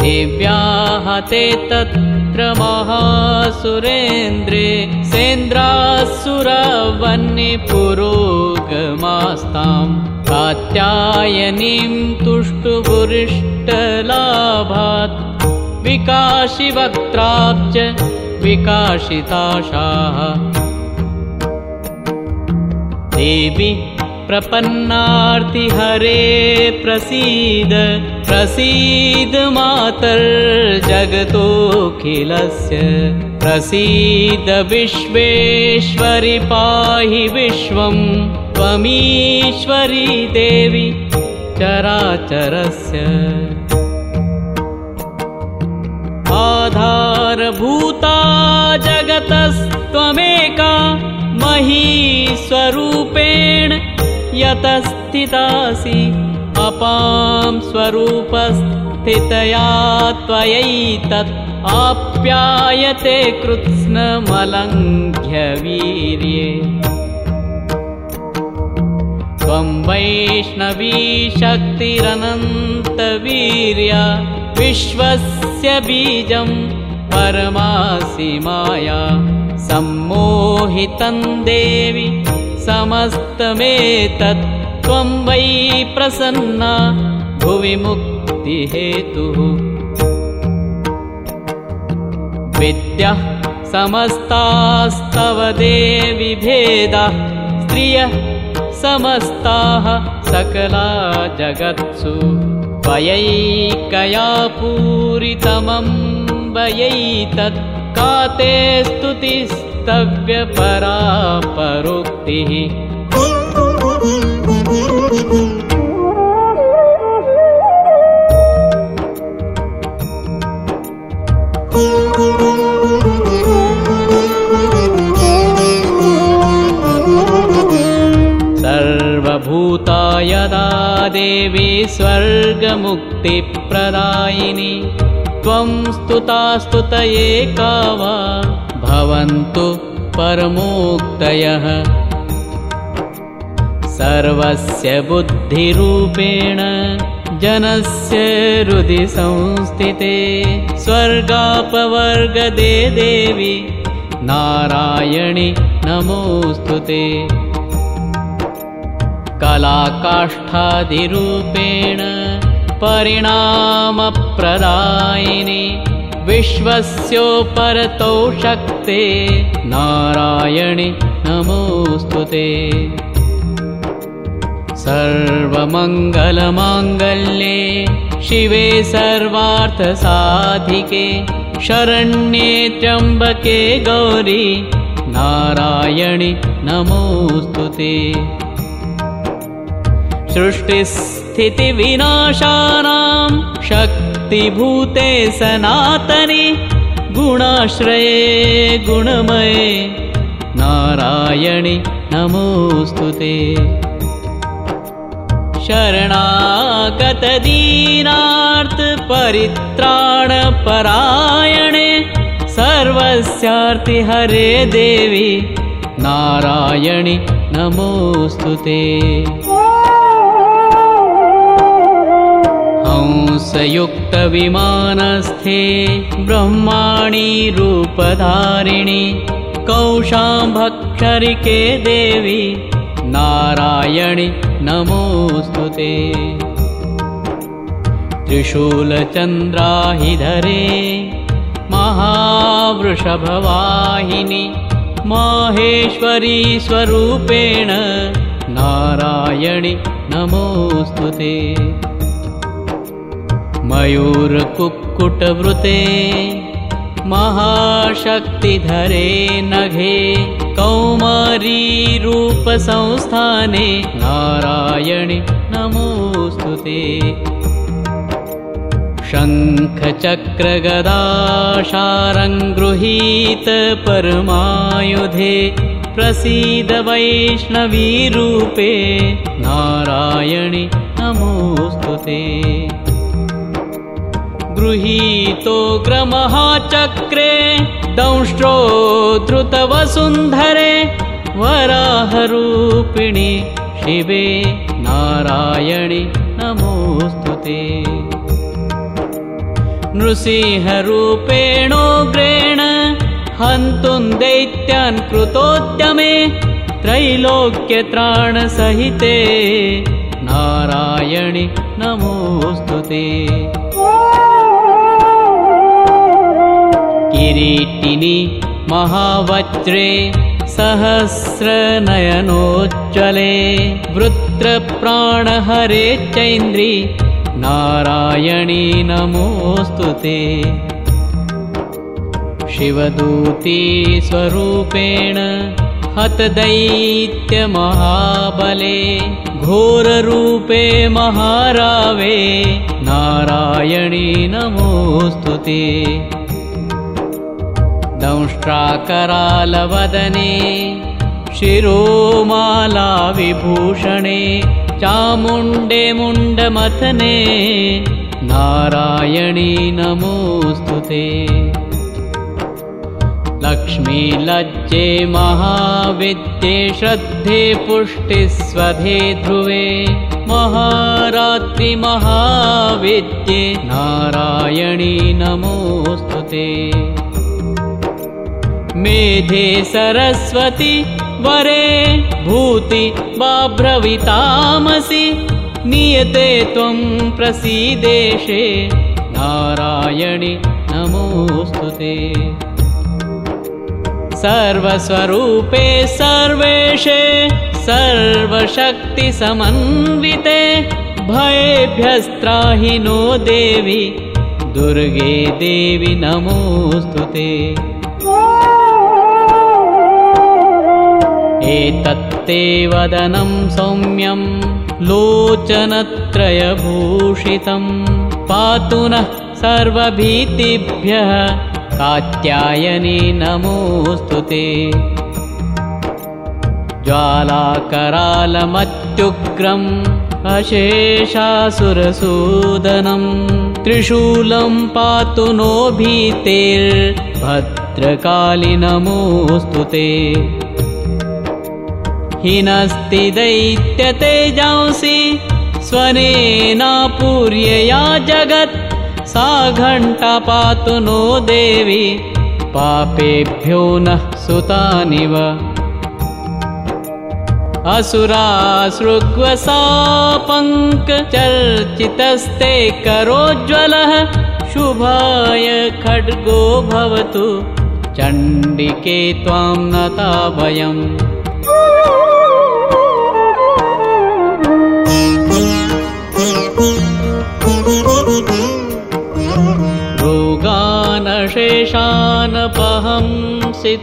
देव्याः ते तत्र महासुरेन्द्रे सेन्द्रासुरवह्निपुरोगमास्ताम् कात्यायनीं तुष्टुपुरिष्टलाभात् विकाशिवक्त्राब्ज विकाशिताशाः देवि प्रपन्नार्तिहरे प्रसीद प्रसीद मातर्जगतोऽखिलस्य प्रसीद विश्वेश्वरि पाहि विश्वं त्वमीश्वरी देवि चराचरस्य आधारभूता जगतस्त्वमेका महीस्वरूपेण यतस्थितासि अपां स्वरूपस्थितया त्वयैतत् आप्यायते कृत्स्नमलङ्घ्यवीर्ये। त्वं वैष्णवी शक्तिरनन्तवीर्या विश्वस्य बीजं परमासि माया सम्मोहितं देवि समस्तमेतत् त्वं वै प्रसन्ना भुवि मुक्तिहेतुः। विद्यः समस्तास्तव देवि भेदाः स्त्रियः समस्ताः सकला जगत्सु त्वयैकया पूरितमं वयैतत् का ते स्तुतिस्तव्यपरा परोक्तिः स्वर्गमुक्तिप्रदायिनी। त्वं स्तुता स्तुतये का वा भवन्तु परमोक्तयः। सर्वस्य बुद्धिरूपेण जनस्य हृदि संस्थिते। स्वर्गापवर्गदे देवि नारायणि नमोऽस्तु ते कलाकाष्ठादिरूपेण परिणामप्रदायिनि विश्वस्योपरतो शक्ते नारायणि नमोऽस्तु ते। सर्वमङ्गलमाङ्गल्ये शिवे सर्वार्थसाधिके शरण्ये त्र्यम्बके गौरी नारायणि नमोऽस्तु ते सृष्टिस्थितिविनाशानां शक्तिभूते सनातनि गुणाश्रये गुणमये नारायणि नमोऽस्तु ते। शरणागतदीनार्तपरित्राणपरायणे सर्वस्यार्तिहरे देवी नारायणि नमोऽस्तु ते हंसयुक्तविमानस्थे ब्रह्माणि रूपधारिणि कौशाम्भक्षरिके देवी नारायणि नमोऽस्तु ते। त्रिशूलचन्द्राहिधरे महावृषभवाहिनि माहेश्वरी स्वरूपेण नारायणि नमोऽस्तु ते मयूरकुक्कुटवृते महाशक्तिधरे नघे कौमारीरूपसंस्थाने नारायणि नमोऽस्तु ते। शङ्खचक्रगदाशारङ्गृहीत परमायुधे प्रसीद वैष्णवीरूपे नारायणि नमोऽस्तु ते गृहीतोग्रमहाचक्रे दंष्ट्रो धृतवसुन्धरे वराहरूपिणि शिवे नारायणि नमोऽस्तु ते। नृसिंहरूपेणोग्रेण हन्तुं दैत्यान् कृतोद्यमे त्रैलोक्यत्राणसहिते नारायणि नमोऽस्तु ते किरीटिनि महावज्रे सहस्रनयनोज्ज्वले वृत्रप्राणहरे चैन्द्रि नारायणी नमोऽस्तु ते। शिवदूती स्वरूपेण हतदैत्यमहाबले घोररूपे महारावे नारायणी नमोऽस्तु ते दंष्ट्राकरालवदने शिरोमालाविभूषणे चामुण्डे मुण्डमथने नारायणी नमोऽस्तु ते। लक्ष्मीलज्जे महाविद्ये श्रद्धे पुष्टिस्वधे ध्रुवे महारात्रिमहाविद्ये नारायणी नमोऽस्तु ते मेधे सरस्वती वरे भूति बाभ्रवितामसि नियते त्वं प्रसीदेशे नारायणि नमोऽस्तु ते। सर्वस्वरूपे सर्वेशे सर्वशक्तिसमन्विते भयेभ्यस्त्राहि नो देवि दुर्गे देवि नमोऽस्तु ते एतत्ते वदनं सौम्यं लोचनत्रयभूषितं पातु नः सर्वभीतिभ्यः कात्यायनी नमोऽस्तु ते। ज्वालाकरालमत्युग्रम् अशेषासुरसूदनं त्रिशूलं पातु नो भीतेर्भद्रकालि नमोऽस्तु ते हिनस्ति दैत्यतेजांसि स्वनेनापूर्यया जगत् सा घण्टा पातु नो देवी पापेभ्यो नः सुतानिव। असुरासृग्वसा पङ्कचर्चितस्ते करोज्ज्वलः शुभाय खड्गो भवतु चण्डिके त्वां नता वयम् रोगानशेषानपहंसि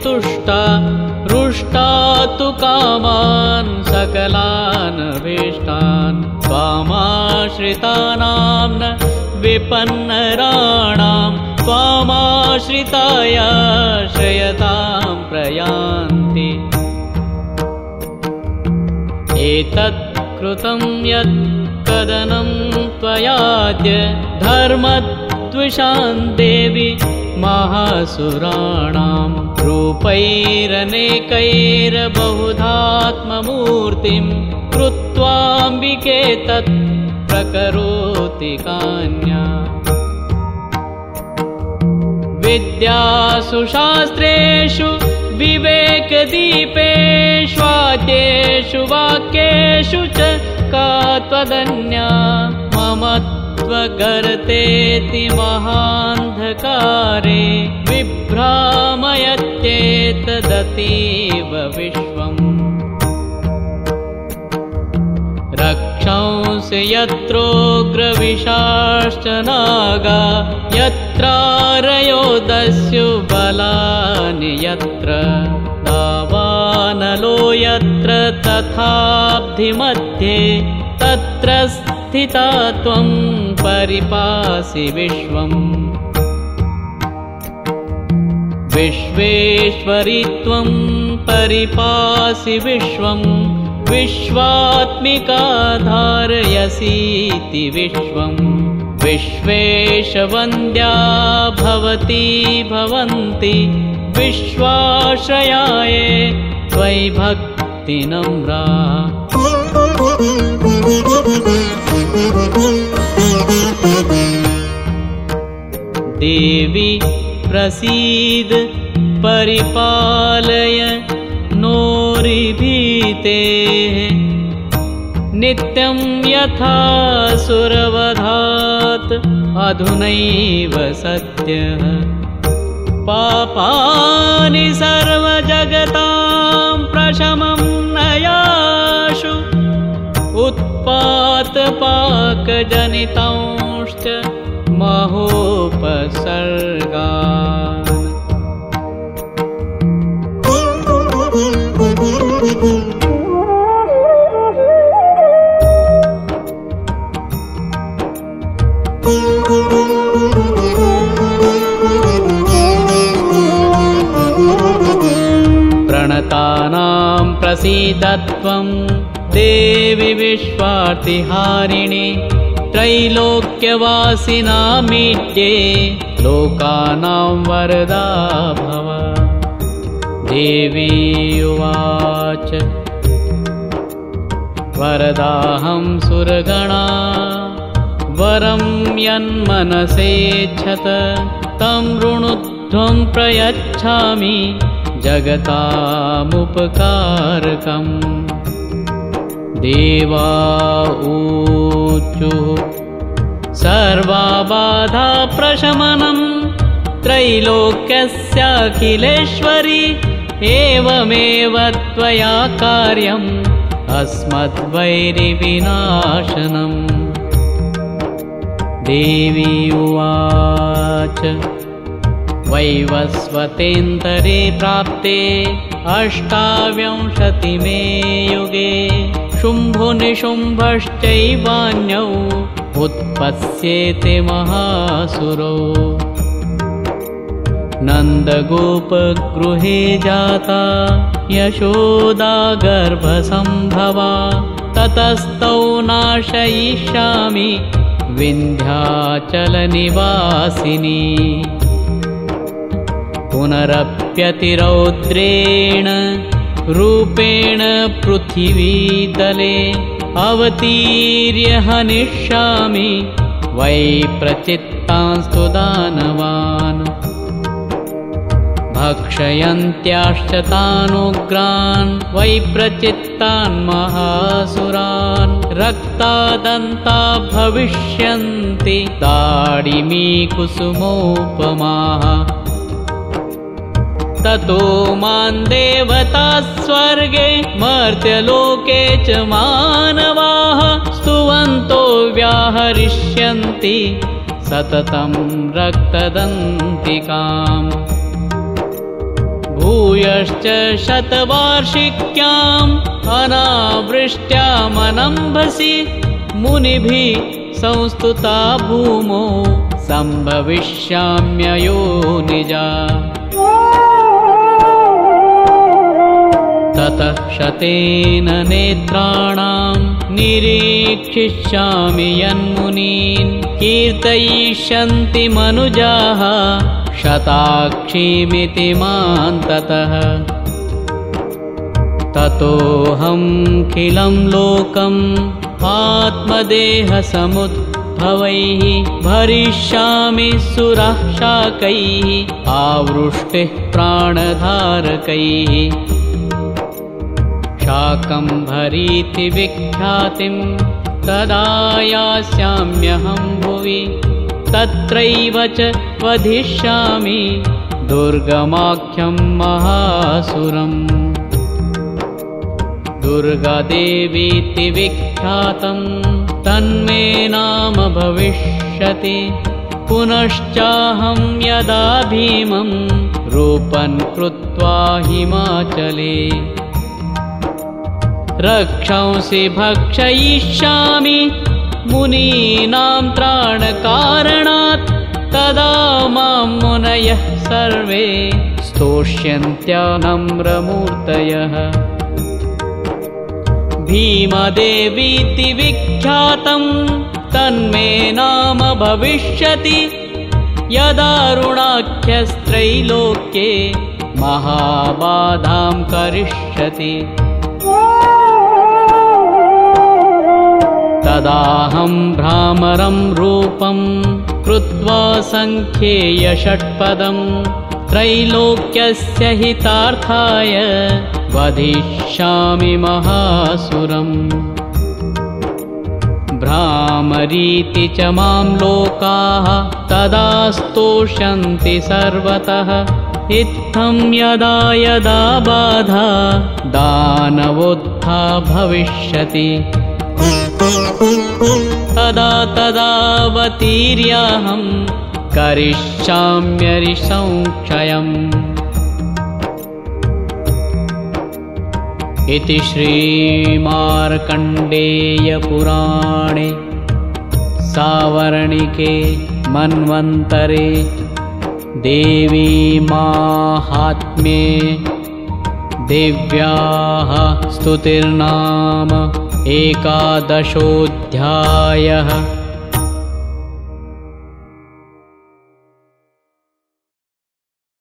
तुष्टा रुष्टा तु कामान् सकलान् भीष्टान् त्वामाश्रितानां न विपन्नराणां त्वामाश्रिताय श्रयतां प्रयान्ति। एतत् कृतं यत् कदनं त्वयाद्य धर्मद्विषान् देवि महासुराणां रूपैरनेकैर्बहुधात्ममूर्तिं कृत्वाम्बिके तत् प्रकरोति कान्या। विद्यासु शास्त्रेषु विवेकदीपेष्वाद्येषु वाक्येषु च का त्वदन्या? मम त्वगर्तेति महान्धकारे विभ्रामयत्येतदतीव विश्वम्। रक्षंसि यत्रोग्रविशाश्च नागा यत्रारयोदस्यु बलानि यत्र दावानलो यत्र तथाब्धिमध्ये तत्र स्थिता त्वं परिपासि विश्वम् विश्वेश्वरि त्वं परिपासि विश्वम् विश्वात्मिका धारयसीति विश्वम् विश्वेशवन्द्या भवती भवन्ति। विश्वाश्रयाय त्वयि भक्तिनम्रा देवी प्रसीद परिपालय नोरिभीते। नित्यं यथा सुरवधात् अधुनैव सत्यः। पापानि सर्वजगतां प्रशमं नयाशु उत्पातपाकजनितांश्च महोपसर्गा प्रणतानां प्रसीदत्वं देवि विश्वार्तिहारिणि त्रैलोक्यवासिनामीड्ये लोकानां वरदा भव। देवी उवाच वरदाहं सुरगणा वरं यन्मनसेच्छत तं ऋणुध्वं प्रयच्छामि जगतामुपकारकम् देवा ऊचुः। सर्वाबाधाप्रशमनं त्रैलोक्यस्याखिलेश्वरि एवमेव त्वया कार्यम् अस्मद्वैरिविनाशनम्। देवी उवाच वैवस्वतेन्तरे प्राप्ते अष्टाविंशतिमे युगे शुम्भुनिशुम्भश्चैवान्यौ उत्पत्स्येते महासुरो। नन्दगोपगृहे जाता यशोदा गर्भसम्भवा ततस्तौ नाशयिष्यामि विन्ध्याचलनिवासिनी। पुनरप्यतिरौद्रेण रूपेण पृथिवीतले अवतीर्य हनिष्यामि वै प्रचित्तांस्तु दानवान्। भक्षयन्त्याश्च तानुग्रान् वै प्रचित्तान् महासुरान्। रक्तादन्ता भविष्यन्ति ताडिमी कुसुमोपमाः ततो मां देवता स्वर्गे मर्त्यलोके च मानवाः स्तुवन्तो व्याहरिष्यन्ति सततं रक्तदन्तिकाम्। भूयश्च शतवार्षिक्याम् अनावृष्ट्यामनम्भसि मुनिभिः संस्तुता भूमो सम्भविष्याम्ययो निजा ततः शतेन नेत्राणां निरीक्षिष्यामि यन्मुनीन् कीर्तयिष्यन्ति मनुजाः शताक्षीमिति मां ततः। ततोऽहं लोकम् आत्मदेहसमुद्भवैः भरिष्यामि सुरः शाकैः आवृष्टिः प्राणधारकैः शाकम्भरीति विख्यातिं तदा यास्याम्यहं भुवि तत्रैव च वधिष्यामि दुर्गमाख्यं महासुरम्। दुर्गादेवीति विख्यातं तन्मे नाम भविष्यति पुनश्चाहं यदा भीमं रूपन् कृत्वा हिमाचले रक्षंसि भक्षयिष्यामि। मुनीनां त्राणकारणात् तदा मां मुनयः सर्वे। स्तोष्यन्त्यानम्रमूर्तयः। भीमदेवीति विख्यातं तन्मे नाम भविष्यति। यदारुणाख्यस्त्रैलोक्ये महाबाधां करिष्यति तदाहं भ्रामरं रूपं कृत्वा सङ्ख्येयषट्पदम् त्रैलोक्यस्य हितार्थाय वधिष्यामि महासुरम् भ्रामरीति च मां लोकाः तदा स्तोष्यन्ति सर्वतः। इत्थं यदा यदा बाधा दानवोत्था भविष्यति तदा तदावतीर्याहं करिष्याम्यरिसंक्षयम् इति श्रीमार्कण्डेयपुराणे सावर्णिके मन्वन्तरे देवी माहात्म्ये देव्याः स्तुतिर्नाम एकादशोऽध्यायः